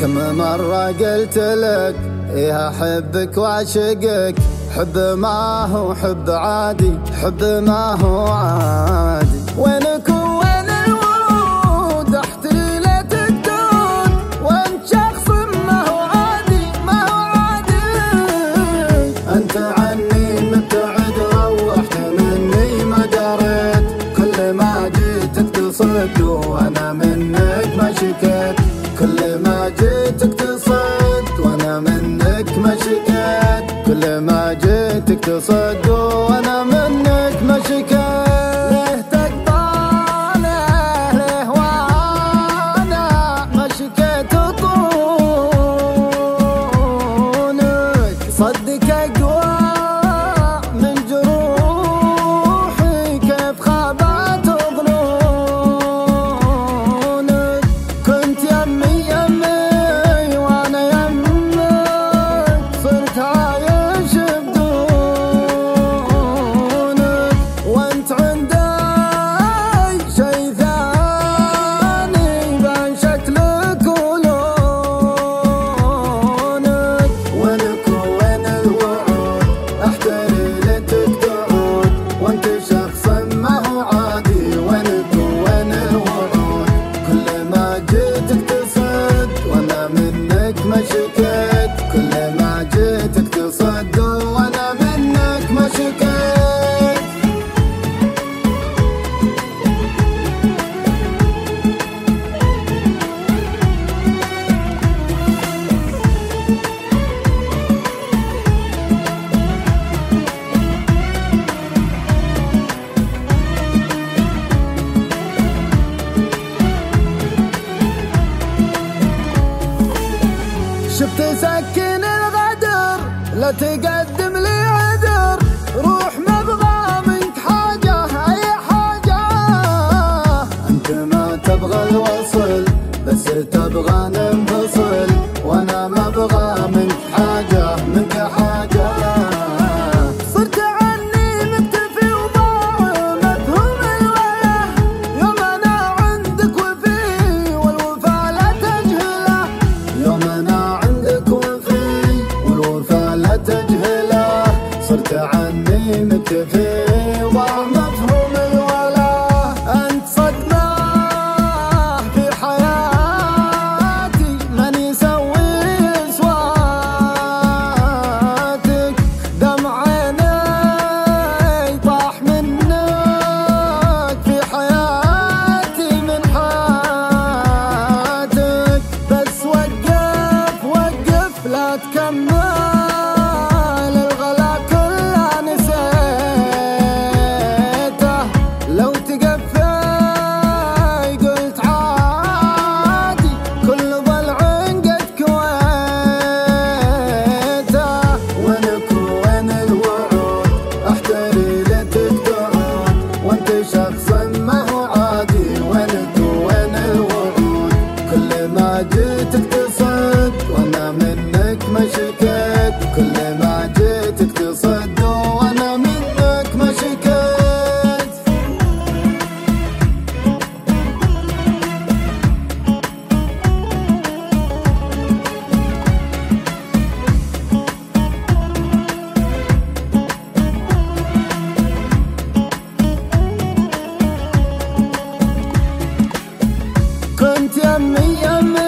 كم مرة قلت لك إيه أحبك وأعشقك. حب ما هو حب عادي حب ما هو عادي. وينك وين الورود؟ احتري لا تكتون وانت شخص ما هو عادي ما هو عادي. أنت عني مبتعد روحت مني ما دريت كل ما جيتك تصد وأنا منك ما شكيت. كل تصد وأنا منك ما شكيت ليه تقطعني ليه وأنا ما شكيت صدق اقوى جيتك تصد وأنا منك ما شكيت. شفت سكن الغدر لا تقدم لي عذر. روح مبغى منك حاجة أي حاجة. أنت ما تبغى الوصل بس تبغى كنت يمي يمي